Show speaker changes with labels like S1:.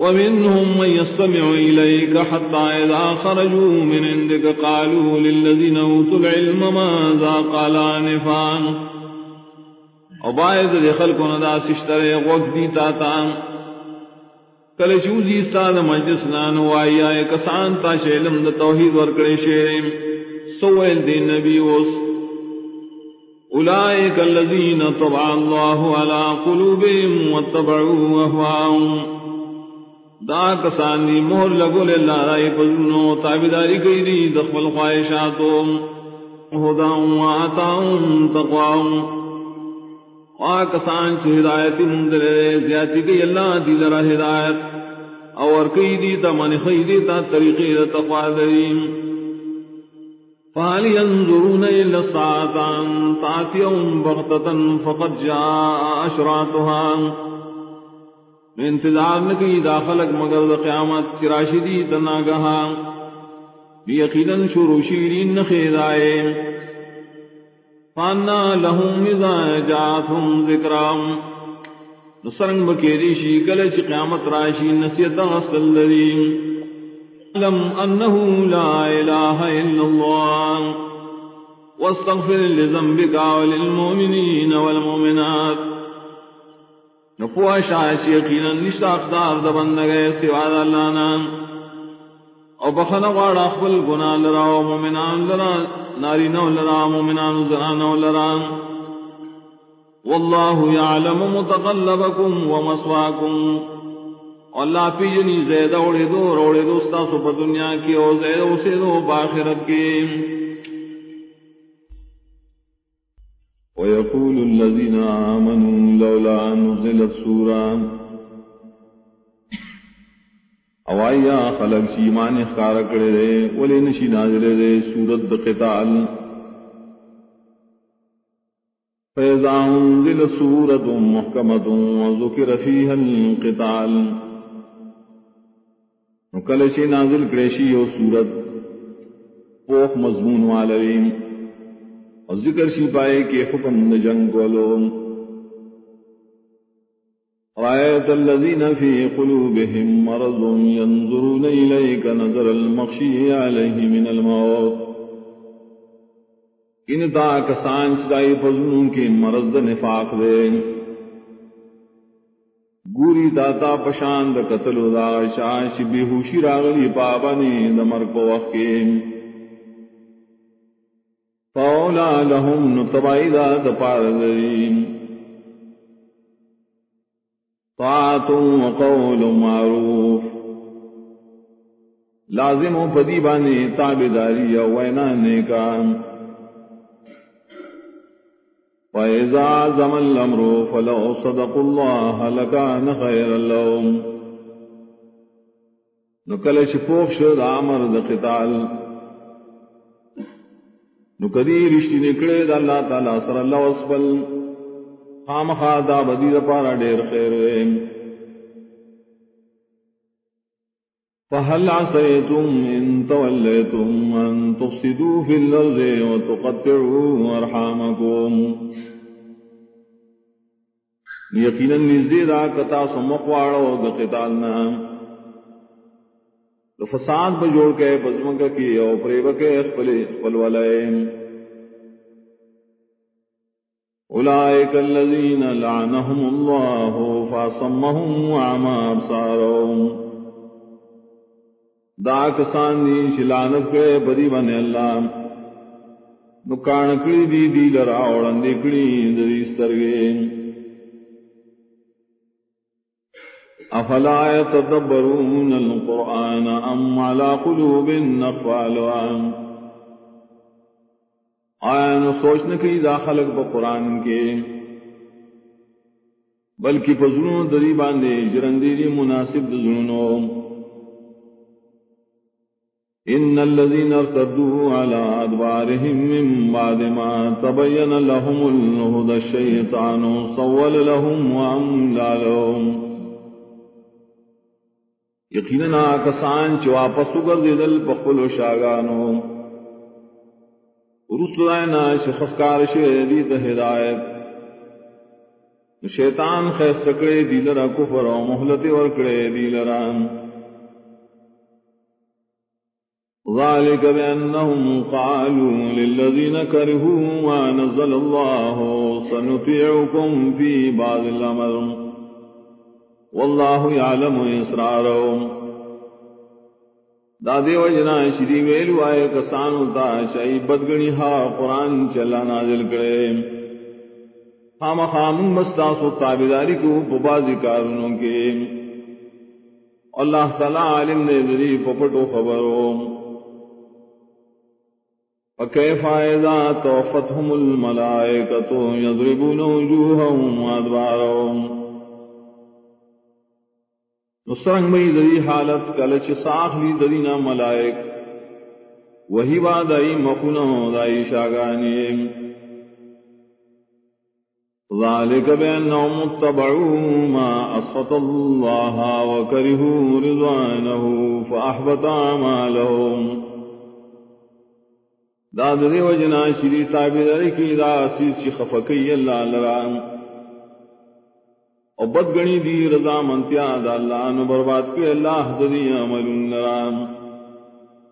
S1: ومنهم من يستمع إليك حتى إذا خرجوا من عندك قالوا للذين أوتوا العلم ماذا قال آنفان وبعد دخل كنا دا سشتر وقت دي تاتا کل چوزی استاد مجلس نانو آئی آئے کسان تا شیلم دا توحید ورکڑے شیرم سویل دی نبی وس اولئک الذین طبع اللہ علی قلوبهم واتبعوا اهواهم دا کسان دی مہر لگو للہ رائی پزنو تابداری کئی دی دخل خواہشاتو۔ ہداؤں وآتاؤں تقواؤں۔ وآ کسان چھ ہدایتی مندر زیادتی کئی اللہ دی ذرا ہدایت۔ اور کئی دی تا من خی دی تا طریقی دا تقوی دریم فهل ينظرون إلا الساعة تأتيهم بغتة، فقد جاء أشراتها۔ انتظار نکی داخلک مگر دا قیامت چراشدی تناگہا یقیدن شروع شیرین نخیدائے فانا لهم اذا جاتهم ذکرام نسرنگ بکیری شی کلچ قیامت راشی نسیت غسل لریم لم انه لا الہ الا اللہ۔ واستغفر لذنبك وللمؤمنین والمؤمنات۔ نپوا شاہ یقینا نشتا اقدار د بندگے سوا د اللہ نام. او بخنا واڑا خپل گناہ لرا او مومنان لرا، ناری نو لرا، مومنان زنانو لرا. واللہ یعلم متقلبکم ومسواکم اللہ پی جنی زید اوڑے دو، روڑے دو ستا سو دنیا کی او زید اسے دو باخرت کی.
S2: ويقول الذين آمنوا لولا نزلت سورة. اوایا خلق شی اخکار کرے دے، ولی نشی نازل دے سورت قتال. فیضا انزل سورت محکمت وذکر فیها القتال. نکل شی نازل کرشی و سورت. پوخ مضمون والویم اور ذکر شی پائے کہ حکم نہ جنگ بولو رأيت الذين في قلوبهم مرض ينظرون إليك نظر المخشي عليه من الموت۔ ان تا کسان چدائی پزنوں کے مرض دا نفاق دے گوری تاتا پشاند قتل دا شاش بے ہوشی راغلی پابانی دمر کو وقت فولا لهم نتبعی دا دپار ذرین طاعت قول معروف. لازم و پدی بانے تابداری و وینا نیکان. وَإِذَا عَزَمَ الْأَمْرُ فَلَوْ صَدَقُوا اللَّهَ لَكَانَ خَيْرًا لَهُمْ. نکل چپوک شد عمر د نو کدی رشتی نکڑے دا اللہ تعالی سر اللہ وصفل خام خادا بدی دا پارا دیر خیر ویم فهل عصيتم إن توليتم أن تفسدوا في الأرض وتقطعوا أرحامكم. یقینا نزدید آکتا سمقوارو دا قتالنا فساد پر جوڑ کے بزمک کی او پریب کے اخبل والائیم اولائک اللذین لعنہم اللہ فاسمہم وعما ابصارہم۔ دا کسان دی شلانت کے بدی بنے اللہ۔ نکان کڑی دی دی لرا اوڑن کڑی دی سترگیم افلا يتدبرون القرآن ام على قلوب نقفالها آیا نو سوچنے کی داخلق با قرآن کے؟ بلکہ فضلون دری باندے جرندیری مناسب دزنونو ان الذين ارتدوا على ادبارهم من بعد ما تبين لهم الهدى الشيطان صول لهم واملا لهم۔ یقینا کسان چ واپس گردل پخل و شاگانو رسلائنا شخصکار شدید ہدایت شیطان خیر سکڑے دیلرا کفر او محلت ورکڑے دیلران ذلك بأنهم قالوا للذين كرهوا ما نزل الله سنطيعكم في بعض الأمر والله يعلم إسرارهم دادے وجنا شری ویلو آئے کسانو تا شائی بدگنی ہا قرآن چلا نازل کرے. خام خام مستاسو تابداری کو پبازی کارنوں کے. اللہ تعالی علم نے ذری پپٹو خبروں فكيف إذا توفتهم الملائكة يضربون وجوههم وأدبارهم نصرنگ بئی دری حالت کلچ ساخ لی درینا ملائک. وہی وادائی مخنو دائی شاگانی. ذلك ما دے وجنا شری تابداری کی دا سیز چی خفکی اللہ لرام. او بدگنی دی رضا منتیا دا اللہ نو برباد کے اللہ ددی عمل نرام۔